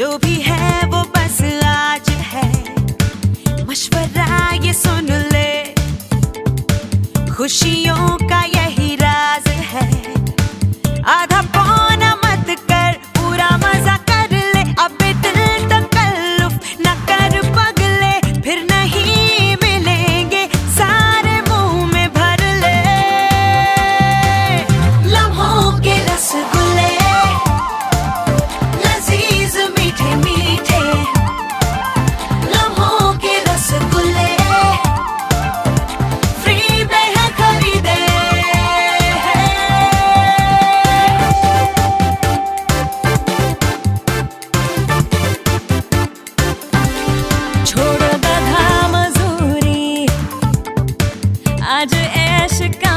जो भी है वो बस आज है। मशवरा ये सुन ले। खुशी Chicago.